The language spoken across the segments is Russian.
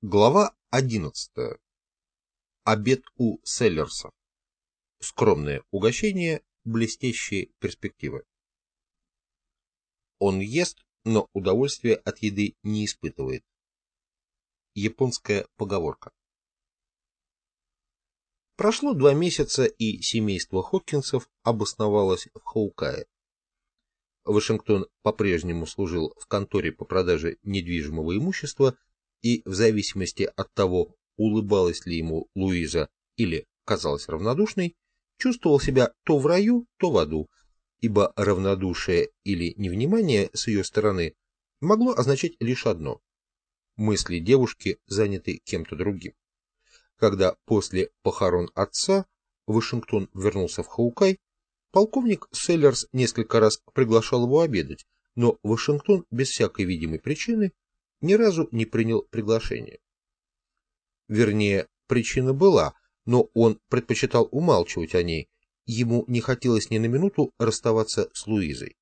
Глава 11. Обед у Селлерса. Скромное угощение, блестящие перспективы. Он ест, но удовольствия от еды не испытывает. Японская поговорка. Прошло два месяца, и семейство Хокинсов обосновалось в Хаукае. Вашингтон по-прежнему служил в конторе по продаже недвижимого имущества и в зависимости от того, улыбалась ли ему Луиза или казалась равнодушной, чувствовал себя то в раю, то в аду, ибо равнодушие или невнимание с ее стороны могло означать лишь одно – мысли девушки заняты кем-то другим. Когда после похорон отца Вашингтон вернулся в Хаукай, полковник Селлерс несколько раз приглашал его обедать, но Вашингтон без всякой видимой причины ни разу не принял приглашение. Вернее, причина была, но он предпочитал умалчивать о ней, ему не хотелось ни на минуту расставаться с Луизой.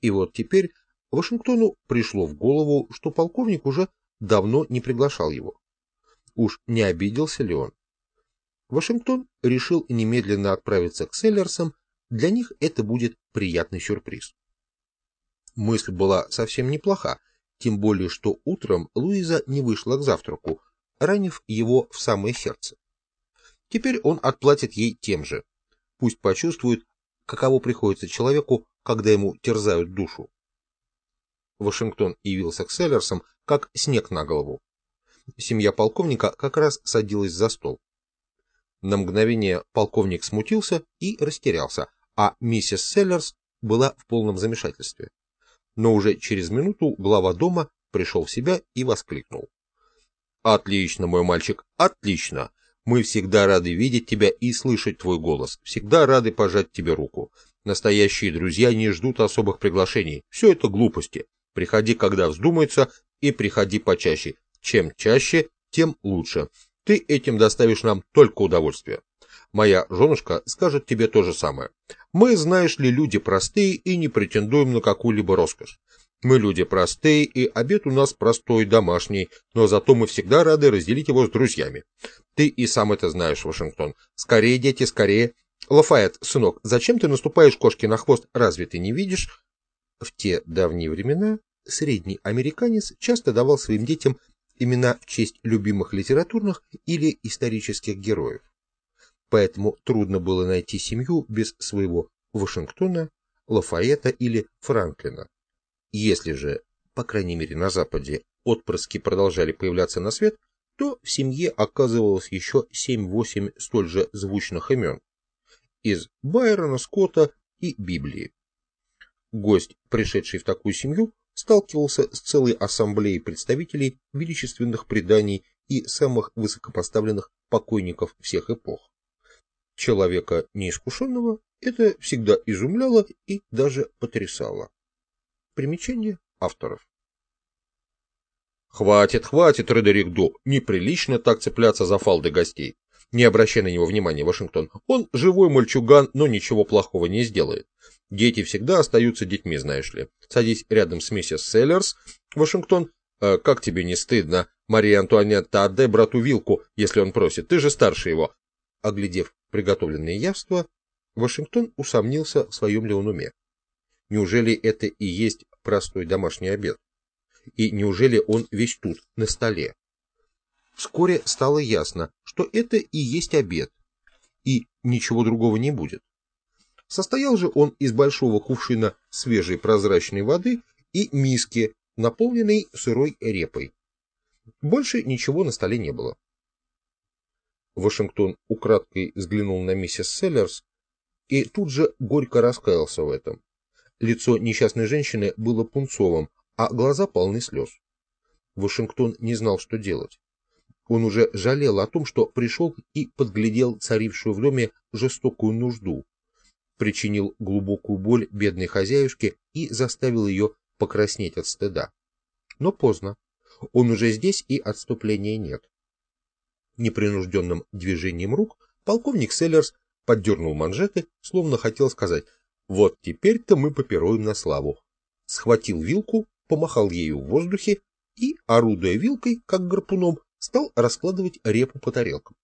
И вот теперь Вашингтону пришло в голову, что полковник уже давно не приглашал его. Уж не обиделся ли он? Вашингтон решил немедленно отправиться к Селлерсам, для них это будет приятный сюрприз. Мысль была совсем неплоха, тем более что утром Луиза не вышла к завтраку, ранив его в самое сердце. Теперь он отплатит ей тем же. Пусть почувствует, каково приходится человеку, когда ему терзают душу. Вашингтон явился к Селлерсам, как снег на голову. Семья полковника как раз садилась за стол. На мгновение полковник смутился и растерялся, а миссис Селлерс была в полном замешательстве но уже через минуту глава дома пришел в себя и воскликнул. «Отлично, мой мальчик, отлично! Мы всегда рады видеть тебя и слышать твой голос, всегда рады пожать тебе руку. Настоящие друзья не ждут особых приглашений, все это глупости. Приходи, когда вздумается, и приходи почаще. Чем чаще, тем лучше. Ты этим доставишь нам только удовольствие. Моя женушка скажет тебе то же самое. Мы, знаешь ли, люди простые и не претендуем на какую-либо роскошь. Мы люди простые, и обед у нас простой, домашний, но зато мы всегда рады разделить его с друзьями. Ты и сам это знаешь, Вашингтон. Скорее, дети, скорее. Лафайет, сынок, зачем ты наступаешь кошке на хвост, разве ты не видишь? В те давние времена средний американец часто давал своим детям имена в честь любимых литературных или исторических героев поэтому трудно было найти семью без своего Вашингтона, Лафаэта или Франклина. Если же, по крайней мере на Западе, отпрыски продолжали появляться на свет, то в семье оказывалось еще 7-8 столь же звучных имен из Байрона, Скотта и Библии. Гость, пришедший в такую семью, сталкивался с целой ассамблеей представителей величественных преданий и самых высокопоставленных покойников всех эпох. Человека неискушенного это всегда изумляло и даже потрясало. Примечание авторов. «Хватит, хватит, Редерик Ду, неприлично так цепляться за фалды гостей. Не обращай на него внимания, Вашингтон. Он живой мальчуган, но ничего плохого не сделает. Дети всегда остаются детьми, знаешь ли. Садись рядом с миссис Селлерс, Вашингтон. Э, как тебе не стыдно? Мария Антуанетта, отдай брату вилку, если он просит. Ты же старше его. Оглядев приготовленные явства, Вашингтон усомнился в своем ли он уме. Неужели это и есть простой домашний обед? И неужели он весь тут, на столе? Вскоре стало ясно, что это и есть обед, и ничего другого не будет. Состоял же он из большого кувшина свежей прозрачной воды и миски, наполненной сырой репой. Больше ничего на столе не было. Вашингтон украдкой взглянул на миссис Селлерс и тут же горько раскаялся в этом. Лицо несчастной женщины было пунцовым, а глаза полны слез. Вашингтон не знал, что делать. Он уже жалел о том, что пришел и подглядел царившую в доме жестокую нужду, причинил глубокую боль бедной хозяюшке и заставил ее покраснеть от стыда. Но поздно. Он уже здесь, и отступления нет. Непринужденным движением рук полковник Селлерс поддернул манжеты, словно хотел сказать «Вот теперь-то мы попируем на славу». Схватил вилку, помахал ею в воздухе и орудуя вилкой, как гарпуном, стал раскладывать репу по тарелкам.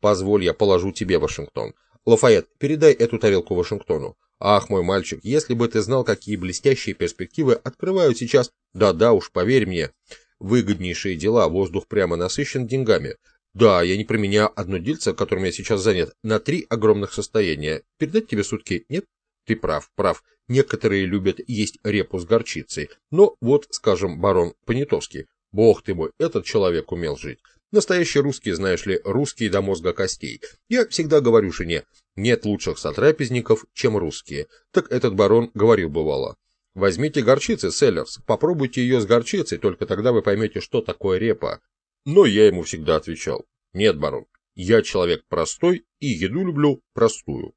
«Позволь, я положу тебе, Вашингтон. Лафайет, передай эту тарелку Вашингтону. Ах, мой мальчик, если бы ты знал, какие блестящие перспективы открывают сейчас... Да-да уж, поверь мне, выгоднейшие дела, воздух прямо насыщен деньгами. Да, я не променяю одно дельце, которым я сейчас занят, на три огромных состояния. Передать тебе сутки? Нет? Ты прав, прав. Некоторые любят есть репу с горчицей. Но вот, скажем, барон Понятовский. Бог ты мой, этот человек умел жить. Настоящий русский, знаешь ли, русский до мозга костей. Я всегда говорю жене, нет лучших сотрапезников, чем русские. Так этот барон говорил бывало. Возьмите горчицы, Селлерс, попробуйте ее с горчицей, только тогда вы поймете, что такое репа. Но я ему всегда отвечал, нет, барон, я человек простой и еду люблю простую.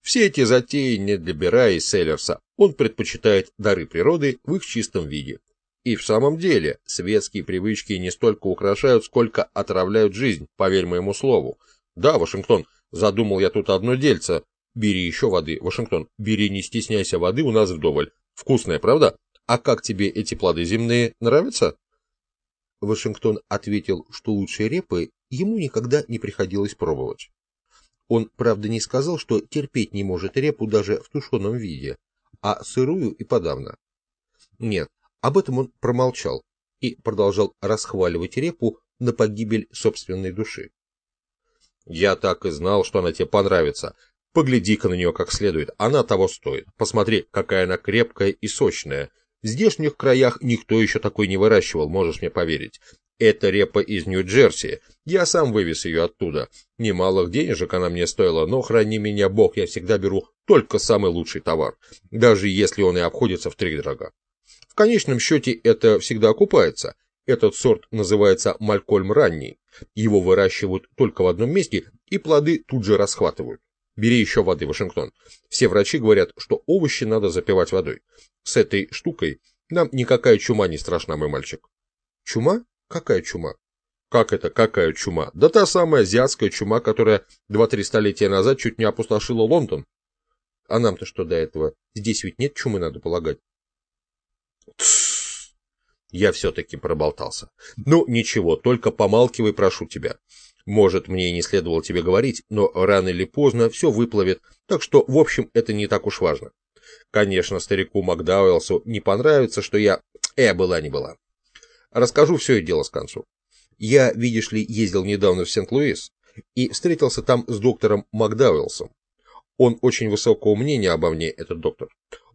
Все эти затеи не для Бера и Селлерса, он предпочитает дары природы в их чистом виде. И в самом деле, светские привычки не столько украшают, сколько отравляют жизнь, поверь моему слову. Да, Вашингтон, задумал я тут одно дельце. Бери еще воды, Вашингтон, бери, не стесняйся воды, у нас вдоволь. Вкусная, правда? А как тебе эти плоды земные нравятся? Вашингтон ответил, что лучшие репы ему никогда не приходилось пробовать. Он, правда, не сказал, что терпеть не может репу даже в тушеном виде, а сырую и подавно. Нет, об этом он промолчал и продолжал расхваливать репу на погибель собственной души. «Я так и знал, что она тебе понравится. Погляди-ка на нее как следует, она того стоит. Посмотри, какая она крепкая и сочная. В здешних краях никто еще такой не выращивал, можешь мне поверить. Это репа из Нью-Джерси. Я сам вывез ее оттуда. Немалых денежек она мне стоила, но храни меня бог, я всегда беру только самый лучший товар, даже если он и обходится в три дорога. В конечном счете это всегда окупается. Этот сорт называется Малькольм ранний. Его выращивают только в одном месте, и плоды тут же расхватывают. Бери еще воды, Вашингтон. Все врачи говорят, что овощи надо запивать водой. С этой штукой нам никакая чума не страшна, мой мальчик. Чума? Какая чума? Как это, какая чума? Да та самая азиатская чума, которая два-три столетия назад чуть не опустошила Лондон. А нам-то что до этого? Здесь ведь нет чумы, надо полагать. Тссс. Я все-таки проболтался. Ну, ничего, только помалкивай, прошу тебя. Может, мне и не следовало тебе говорить, но рано или поздно все выплывет, так что, в общем, это не так уж важно. Конечно, старику Макдауэлсу не понравится, что я... Э, была не была. Расскажу все и дело с концу. Я, видишь ли, ездил недавно в Сент-Луис и встретился там с доктором Макдауэлсом. Он очень высокого мнения обо мне, этот доктор.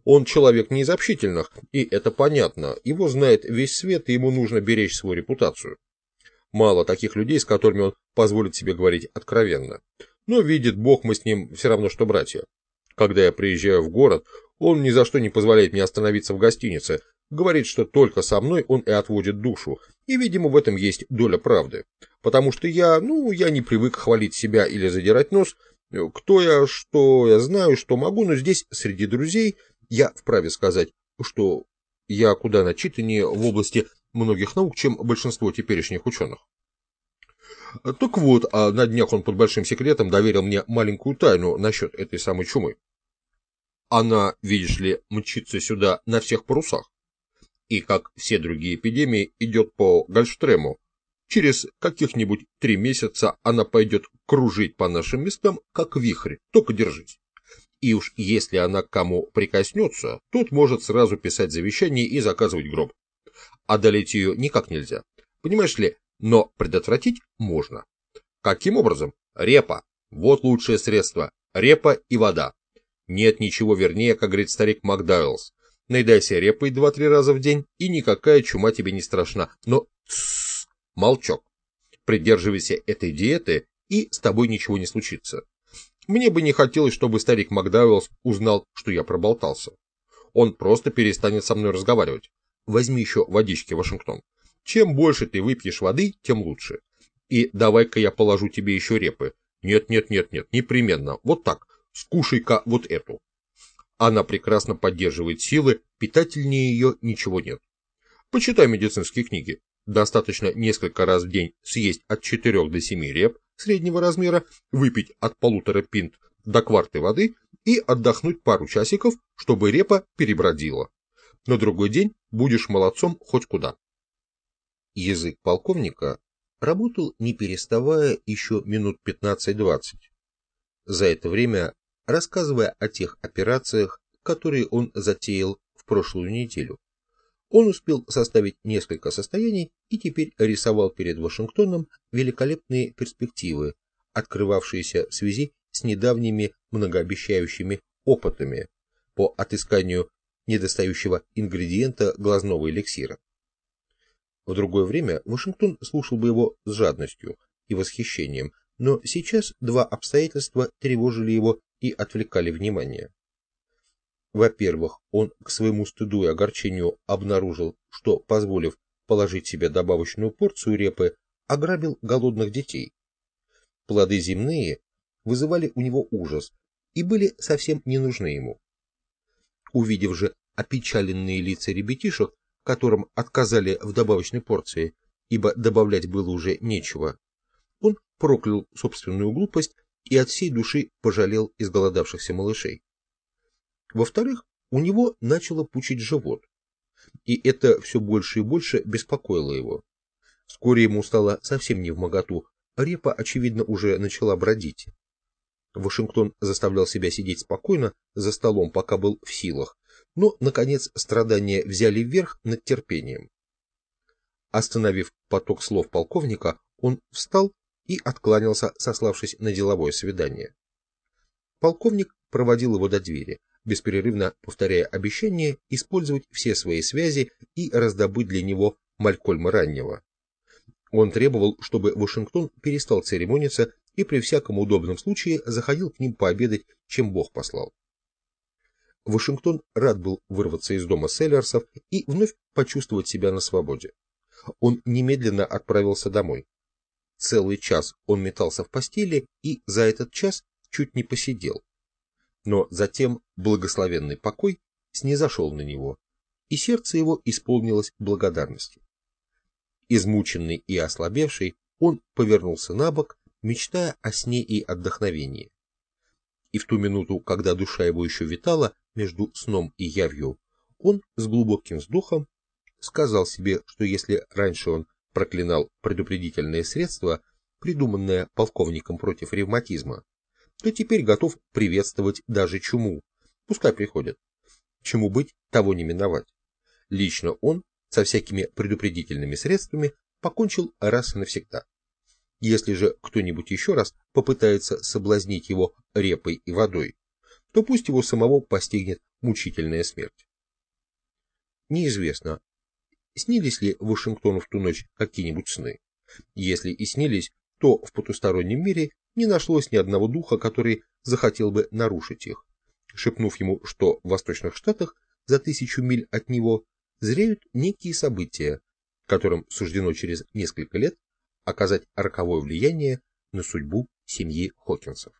Он человек не из общительных, и это понятно. Его знает весь свет, и ему нужно беречь свою репутацию. Мало таких людей, с которыми он позволит себе говорить откровенно. Но видит Бог, мы с ним все равно, что братья. Когда я приезжаю в город, он ни за что не позволяет мне остановиться в гостинице. Говорит, что только со мной он и отводит душу. И, видимо, в этом есть доля правды. Потому что я, ну, я не привык хвалить себя или задирать нос. Кто я, что я знаю, что могу, но здесь, среди друзей, я вправе сказать, что я куда начитаннее в области многих наук, чем большинство теперешних ученых. Так вот, а на днях он под большим секретом доверил мне маленькую тайну насчет этой самой чумы. Она, видишь ли, мчится сюда на всех парусах. И, как все другие эпидемии, идет по Гольфстрему. Через каких-нибудь три месяца она пойдет кружить по нашим местам, как вихрь, только держись. И уж если она к кому прикоснется, тот может сразу писать завещание и заказывать гроб. Одолеть ее никак нельзя. Понимаешь ли, но предотвратить можно. Каким образом? Репа. Вот лучшее средство. Репа и вода. Нет ничего вернее, как говорит старик Макдауэллс. Наедайся репой два-три раза в день, и никакая чума тебе не страшна. Но тссс, молчок. Придерживайся этой диеты, и с тобой ничего не случится. Мне бы не хотелось, чтобы старик Макдауэллс узнал, что я проболтался. Он просто перестанет со мной разговаривать. Возьми еще водички, Вашингтон. Чем больше ты выпьешь воды, тем лучше. И давай-ка я положу тебе еще репы. Нет, нет, нет, нет, непременно. Вот так. Скушай-ка вот эту. Она прекрасно поддерживает силы, питательнее ее ничего нет. Почитай медицинские книги. Достаточно несколько раз в день съесть от 4 до 7 реп, среднего размера, выпить от полутора пинт до кварты воды и отдохнуть пару часиков, чтобы репа перебродила. На другой день будешь молодцом хоть куда. Язык полковника работал не переставая еще минут 15-20. За это время рассказывая о тех операциях, которые он затеял в прошлую неделю. Он успел составить несколько состояний и теперь рисовал перед Вашингтоном великолепные перспективы, открывавшиеся в связи с недавними многообещающими опытами по отысканию недостающего ингредиента глазного эликсира. В другое время Вашингтон слушал бы его с жадностью и восхищением, но сейчас два обстоятельства тревожили его и отвлекали внимание. Во-первых, он к своему стыду и огорчению обнаружил, что, позволив положить себе добавочную порцию репы, ограбил голодных детей. Плоды земные вызывали у него ужас и были совсем не нужны ему. Увидев же опечаленные лица ребятишек, которым отказали в добавочной порции, ибо добавлять было уже нечего, он проклял собственную глупость и от всей души пожалел изголодавшихся малышей. Во-вторых, у него начало пучить живот, и это все больше и больше беспокоило его. Вскоре ему стало совсем не в моготу, репа, очевидно, уже начала бродить. Вашингтон заставлял себя сидеть спокойно за столом, пока был в силах, но, наконец, страдания взяли вверх над терпением. Остановив поток слов полковника, он встал и откланялся, сославшись на деловое свидание. Полковник проводил его до двери, бесперерывно повторяя обещание использовать все свои связи и раздобыть для него Малькольма раннего. Он требовал, чтобы Вашингтон перестал церемониться и при всяком удобном случае заходил к ним пообедать, чем Бог послал. Вашингтон рад был вырваться из дома Селлерсов и вновь почувствовать себя на свободе. Он немедленно отправился домой. Целый час он метался в постели и за этот час чуть не посидел. Но затем благословенный покой снизошел на него, и сердце его исполнилось благодарностью. Измученный и ослабевший, он повернулся на бок, мечтая о сне и отдохновении. И в ту минуту, когда душа его еще витала между сном и явью, он с глубоким вздохом сказал себе, что если раньше он проклинал предупредительное средство, придуманное полковником против ревматизма, то теперь готов приветствовать даже чуму. Пускай приходят. Чему быть, того не миновать. Лично он со всякими предупредительными средствами покончил раз и навсегда. Если же кто-нибудь еще раз попытается соблазнить его репой и водой, то пусть его самого постигнет мучительная смерть. Неизвестно, снились ли Вашингтону в ту ночь какие-нибудь сны. Если и снились, то в потустороннем мире не нашлось ни одного духа, который захотел бы нарушить их, шепнув ему, что в Восточных Штатах за тысячу миль от него зреют некие события, которым суждено через несколько лет оказать роковое влияние на судьбу семьи Хокинсов.